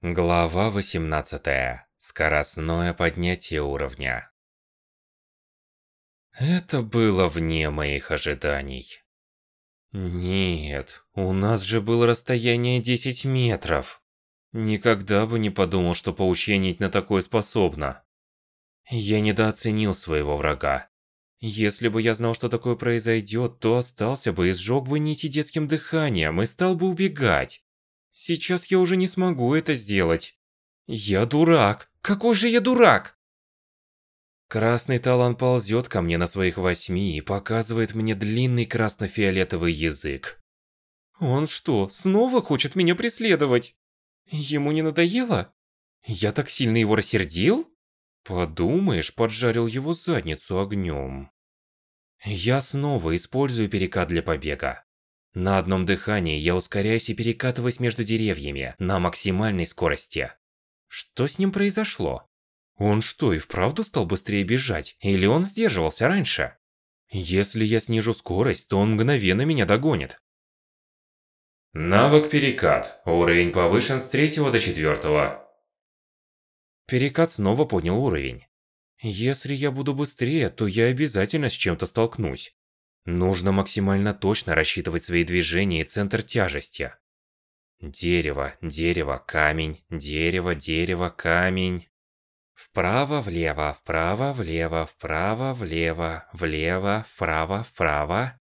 Глава 18. Скоростное поднятие уровня. Это было вне моих ожиданий. Нет, у нас же было расстояние 10 метров. Никогда бы не подумал, что паученить на такое способно. Я недооценил своего врага. Если бы я знал, что такое произойдет, то остался бы и сжег бы нити детским дыханием и стал бы убегать. Сейчас я уже не смогу это сделать. Я дурак. Какой же я дурак? Красный талант ползет ко мне на своих восьми и показывает мне длинный красно-фиолетовый язык. Он что, снова хочет меня преследовать? Ему не надоело? Я так сильно его рассердил? Подумаешь, поджарил его задницу огнем. Я снова использую перекат для побега. На одном дыхании я ускоряюсь и перекатываюсь между деревьями на максимальной скорости. Что с ним произошло? Он что, и вправду стал быстрее бежать? Или он сдерживался раньше? Если я снижу скорость, то он мгновенно меня догонит. Навык перекат. Уровень повышен с третьего до четвертого. Перекат снова поднял уровень. Если я буду быстрее, то я обязательно с чем-то столкнусь. Нужно максимально точно рассчитывать свои движения и центр тяжести. Дерево, дерево, камень, дерево, дерево, камень. Вправо, влево, вправо, влево, вправо, влево, влево, вправо, вправо.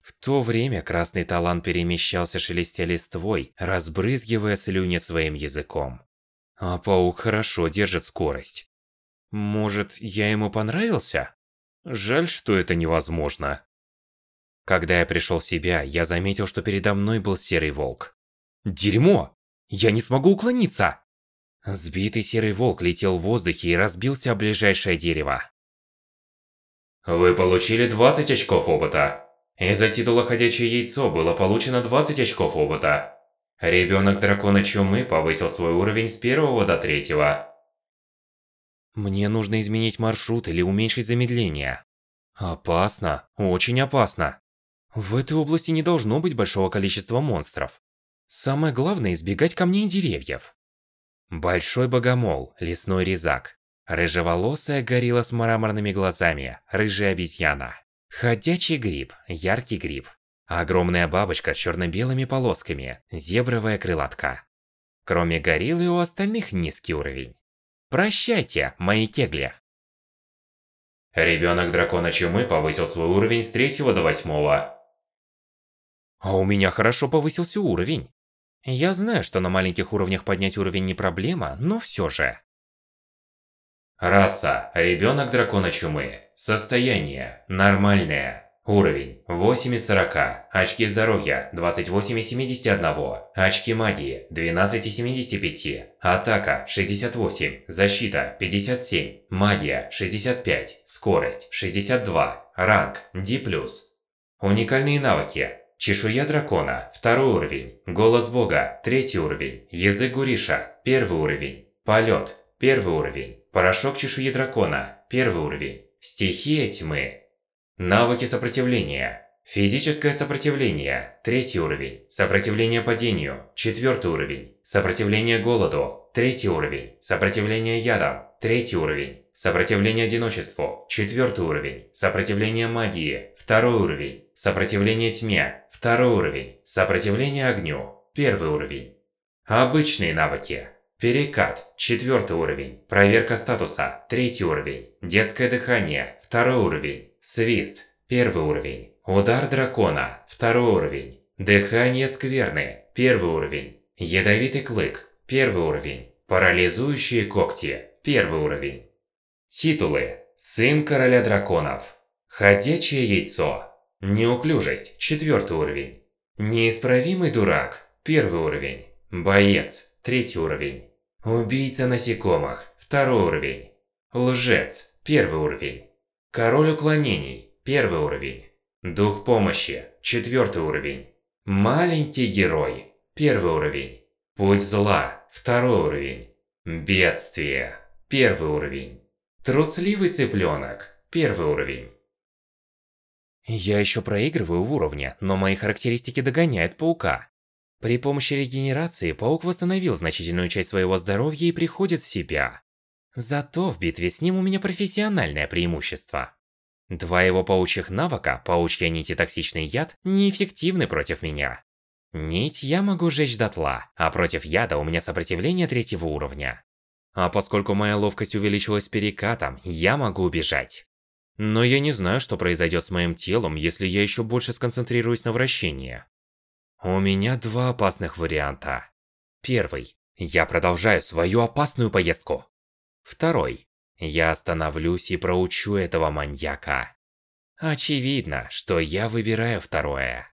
В то время красный талант перемещался шелестя листвой, разбрызгивая слюни своим языком. А паук хорошо держит скорость. Может, я ему понравился? Жаль, что это невозможно. Когда я пришел в себя, я заметил, что передо мной был серый волк. Дерьмо! Я не смогу уклониться! Сбитый серый волк летел в воздухе и разбился об ближайшее дерево. Вы получили 20 очков опыта. Из-за титула «Ходячее яйцо» было получено 20 очков опыта. Ребенок дракона чумы повысил свой уровень с первого до третьего. Мне нужно изменить маршрут или уменьшить замедление. Опасно, очень опасно. В этой области не должно быть большого количества монстров. Самое главное избегать камней и деревьев. Большой богомол, лесной резак. Рыжеволосая горилла с мраморными глазами, рыжая обезьяна. Ходячий гриб, яркий гриб. Огромная бабочка с черно-белыми полосками, зебровая крылатка. Кроме гориллы у остальных низкий уровень. Прощайте, мои кегли. Ребенок дракона чумы повысил свой уровень с третьего до восьмого. А у меня хорошо повысился уровень. Я знаю, что на маленьких уровнях поднять уровень не проблема, но все же. Раса. Ребенок дракона чумы. Состояние. Нормальное. Уровень 8 из 40. Очки здоровья 28 из 71. Очки магии 12 из 75. Атака 68. Защита 57. Магия 65. Скорость 62. Ранг D+. Уникальные навыки. Чешуя дракона, второй уровень. Голос бога, третий уровень. Язык Гуриша, первый уровень. Полет, первый уровень. Порошок чешуи дракона, первый уровень. Стихия тьмы. Навыки сопротивления. Физическое сопротивление, третий уровень. Сопротивление падению, четвертый уровень. Сопротивление голоду, третий уровень. Сопротивление ядам, третий уровень. Сопротивление одиночеству, четвертый уровень. Сопротивление магии, второй уровень. Сопротивление тьме, второй уровень. Сопротивление огню, первый уровень. Обычные навыки. Перекат, четвертый уровень. Проверка статуса, третий уровень. Детское дыхание, второй уровень. Свист, первый уровень. Удар дракона, второй уровень. Дыхание скверны, первый уровень. Ядовитый клык, первый уровень. Парализующие когти, первый уровень. Титулы. Сын короля драконов. Ходячее яйцо. Неуклюжесть, четвертый уровень. Неисправимый дурак, первый уровень. Боец, третий уровень. Убийца насекомых, второй уровень. Лжец, первый уровень. Король уклонений, первый уровень. Дух помощи, четвертый уровень. Маленький герой, первый уровень. Путь зла, второй уровень. Бедствие, первый уровень. Трусливый цыпленок, первый уровень. Я еще проигрываю в уровне, но мои характеристики догоняют паука. При помощи регенерации паук восстановил значительную часть своего здоровья и приходит в себя. Зато в битве с ним у меня профессиональное преимущество. Два его паучьих навыка, паучья нить и токсичный яд, неэффективны против меня. Нить я могу сжечь дотла, а против яда у меня сопротивление третьего уровня. А поскольку моя ловкость увеличилась перекатом, я могу убежать. Но я не знаю, что произойдет с моим телом, если я еще больше сконцентрируюсь на вращении. У меня два опасных варианта. Первый. Я продолжаю свою опасную поездку. Второй. Я остановлюсь и проучу этого маньяка. Очевидно, что я выбираю второе.